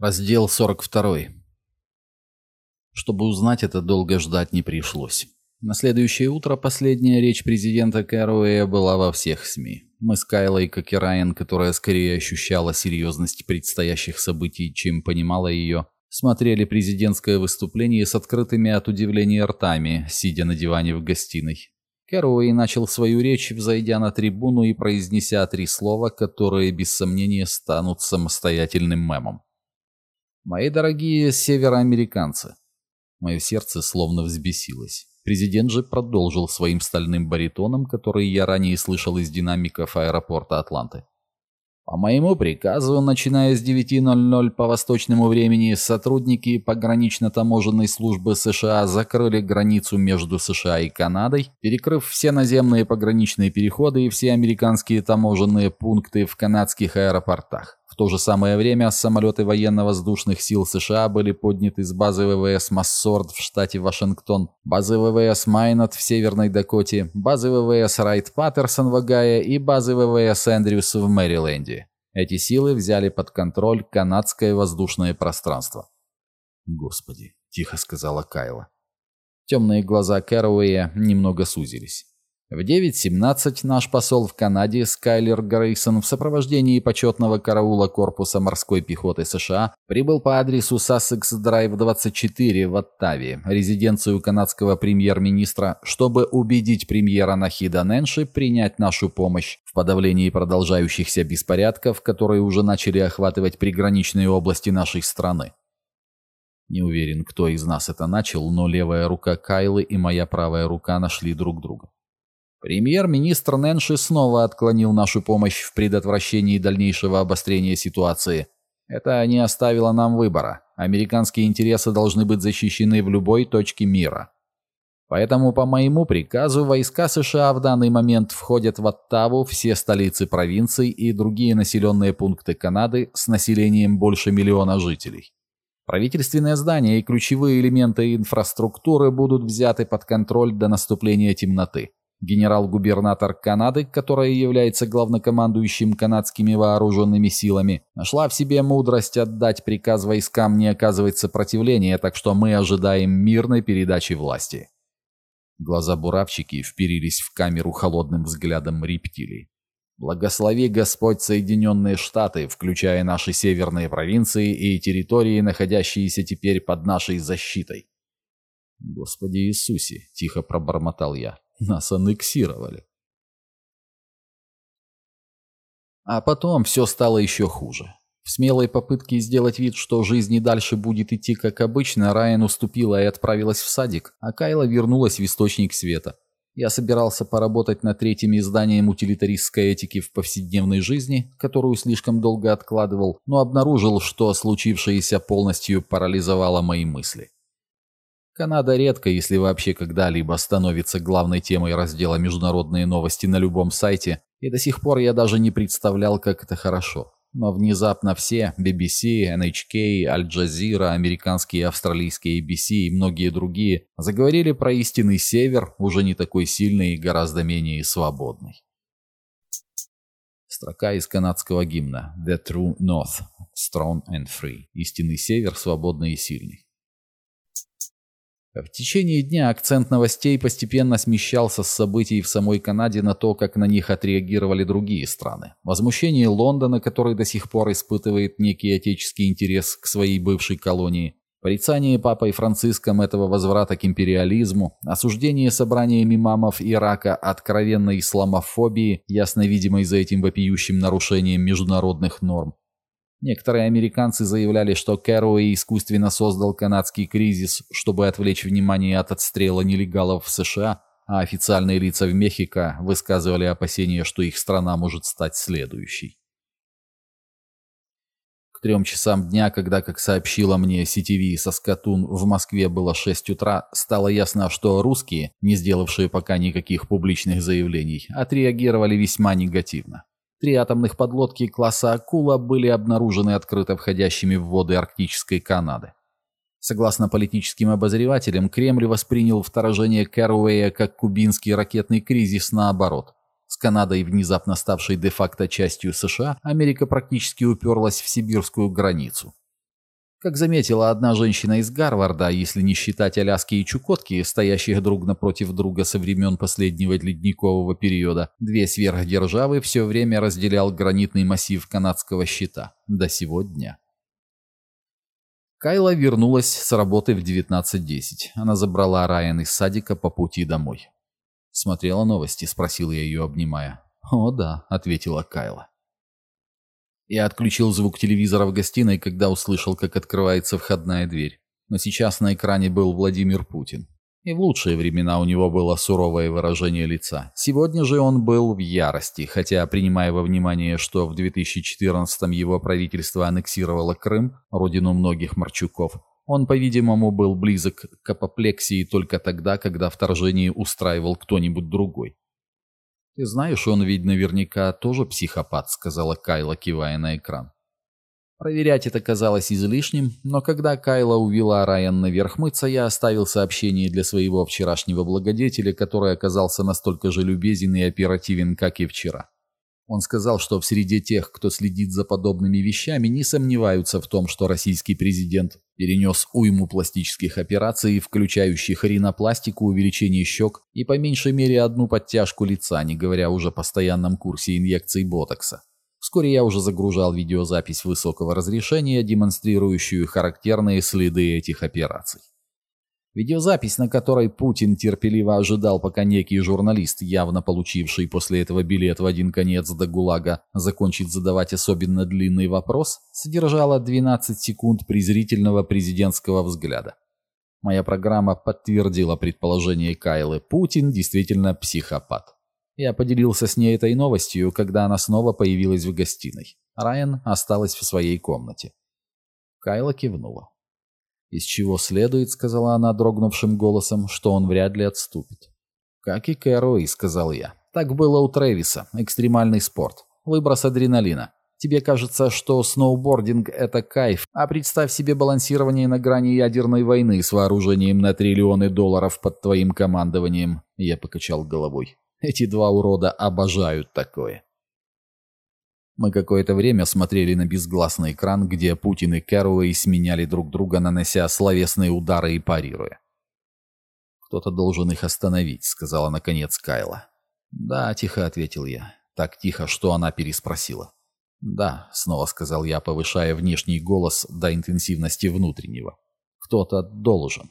Раздел 42. Чтобы узнать это, долго ждать не пришлось. На следующее утро последняя речь президента Кэруэя была во всех СМИ. Мы с Кайлой, Райан, которая скорее ощущала серьезность предстоящих событий, чем понимала ее, смотрели президентское выступление с открытыми от удивления ртами, сидя на диване в гостиной. Кэруэй начал свою речь, взойдя на трибуну и произнеся три слова, которые без сомнения станут самостоятельным мемом. Мои дорогие североамериканцы. Мое сердце словно взбесилось. Президент же продолжил своим стальным баритоном, который я ранее слышал из динамиков аэропорта Атланты. По моему приказу, начиная с 9.00 по восточному времени, сотрудники погранично-таможенной службы США закрыли границу между США и Канадой, перекрыв все наземные пограничные переходы и все американские таможенные пункты в канадских аэропортах. В то же самое время самолеты военно-воздушных сил США были подняты с базы ВВС Массорд в штате Вашингтон, базы ВВС Майнот в Северной Дакоте, базы ВВС Райт-Паттерсон в Огайо и базы ВВС Эндрюс в Мэриленде. Эти силы взяли под контроль канадское воздушное пространство. «Господи», — тихо сказала Кайла. Темные глаза Кэруэя немного сузились. В 9.17 наш посол в Канаде Скайлер Грейсон в сопровождении почетного караула корпуса морской пехоты США прибыл по адресу Сассекс Драйв 24 в Оттаве, резиденцию канадского премьер-министра, чтобы убедить премьера Нахида Нэнши принять нашу помощь в подавлении продолжающихся беспорядков, которые уже начали охватывать приграничные области нашей страны. Не уверен, кто из нас это начал, но левая рука Кайлы и моя правая рука нашли друг друга. Премьер-министр Нэнши снова отклонил нашу помощь в предотвращении дальнейшего обострения ситуации. Это не оставило нам выбора. Американские интересы должны быть защищены в любой точке мира. Поэтому по моему приказу войска США в данный момент входят в Оттаву, все столицы провинций и другие населенные пункты Канады с населением больше миллиона жителей. Правительственные здания и ключевые элементы инфраструктуры будут взяты под контроль до наступления темноты. Генерал-губернатор Канады, которая является главнокомандующим канадскими вооруженными силами, нашла в себе мудрость отдать приказ войскам не оказывать сопротивления, так что мы ожидаем мирной передачи власти. Глаза буравчики вперились в камеру холодным взглядом рептилий. Благослови Господь Соединенные Штаты, включая наши северные провинции и территории, находящиеся теперь под нашей защитой. Господи Иисусе, тихо пробормотал я. Нас аннексировали. А потом все стало еще хуже. В смелой попытке сделать вид, что жизнь и дальше будет идти как обычно, Райан уступила и отправилась в садик, а Кайла вернулась в источник света. Я собирался поработать над третьим изданием утилитаристской этики в повседневной жизни, которую слишком долго откладывал, но обнаружил, что случившееся полностью парализовало мои мысли. Канада редко, если вообще когда-либо, становится главной темой раздела «Международные новости» на любом сайте, и до сих пор я даже не представлял, как это хорошо. Но внезапно все – BBC, NHK, Jazeera, американские австралийские ABC и многие другие – заговорили про истинный север, уже не такой сильный и гораздо менее свободный. Строка из канадского гимна «The True North – Strong and Free» – «Истинный север, свободный и сильный». В течение дня акцент новостей постепенно смещался с событий в самой Канаде на то, как на них отреагировали другие страны. Возмущение Лондона, который до сих пор испытывает некий отеческий интерес к своей бывшей колонии, порицание папой Франциском этого возврата к империализму, осуждение собрания мимамов Ирака откровенной исламофобии, ясно видимой за этим вопиющим нарушением международных норм, Некоторые американцы заявляли, что Кэруэй искусственно создал канадский кризис, чтобы отвлечь внимание от отстрела нелегалов в США, а официальные лица в Мехико высказывали опасения, что их страна может стать следующей. К трем часам дня, когда, как сообщила мне CTV Соскатун, в Москве было 6 утра, стало ясно, что русские, не сделавшие пока никаких публичных заявлений, отреагировали весьма негативно. Три атомных подлодки класса «Акула» были обнаружены открыто входящими в воды Арктической Канады. Согласно политическим обозревателям, Кремль воспринял вторжение Кэруэя как кубинский ракетный кризис наоборот. С Канадой, внезапно ставшей де-факто частью США, Америка практически уперлась в сибирскую границу. Как заметила одна женщина из Гарварда, если не считать Аляски и Чукотки, стоящих друг напротив друга со времен последнего ледникового периода, две сверхдержавы все время разделял гранитный массив канадского щита. До сего дня. Кайла вернулась с работы в 19.10. Она забрала Райан из садика по пути домой. «Смотрела новости?» – спросил я ее, обнимая. «О, да», – ответила Кайла. Я отключил звук телевизора в гостиной, когда услышал, как открывается входная дверь. Но сейчас на экране был Владимир Путин. И в лучшие времена у него было суровое выражение лица. Сегодня же он был в ярости, хотя, принимая во внимание, что в 2014-м его правительство аннексировало Крым, родину многих Марчуков, он, по-видимому, был близок к апоплексии только тогда, когда вторжение устраивал кто-нибудь другой. «Ты знаешь, он ведь наверняка тоже психопат», — сказала Кайла, кивая на экран. Проверять это казалось излишним, но когда Кайла увела Райан наверх мыться, я оставил сообщение для своего вчерашнего благодетеля, который оказался настолько же любезен и оперативен, как и вчера. Он сказал, что в среде тех, кто следит за подобными вещами, не сомневаются в том, что российский президент перенес уйму пластических операций, включающих ринопластику, увеличение щек и по меньшей мере одну подтяжку лица, не говоря уже о постоянном курсе инъекций ботокса. Вскоре я уже загружал видеозапись высокого разрешения, демонстрирующую характерные следы этих операций. Видеозапись, на которой Путин терпеливо ожидал, пока некий журналист, явно получивший после этого билет в один конец до ГУЛАГа, закончит задавать особенно длинный вопрос, содержала 12 секунд презрительного президентского взгляда. Моя программа подтвердила предположение Кайлы. Путин действительно психопат. Я поделился с ней этой новостью, когда она снова появилась в гостиной. Райан осталась в своей комнате. Кайла кивнула. «Из чего следует, — сказала она дрогнувшим голосом, — что он вряд ли отступит». «Как и Кэрои», — сказал я. «Так было у Трэвиса. Экстремальный спорт. Выброс адреналина. Тебе кажется, что сноубординг — это кайф, а представь себе балансирование на грани ядерной войны с вооружением на триллионы долларов под твоим командованием». Я покачал головой. Эти два урода обожают такое. Мы какое-то время смотрели на безгласный экран, где Путин и Кэрроуэй сменяли друг друга, нанося словесные удары и парируя. «Кто-то должен их остановить», — сказала наконец Кайла. «Да», — тихо ответил я. Так тихо, что она переспросила. «Да», — снова сказал я, повышая внешний голос до интенсивности внутреннего. «Кто-то должен».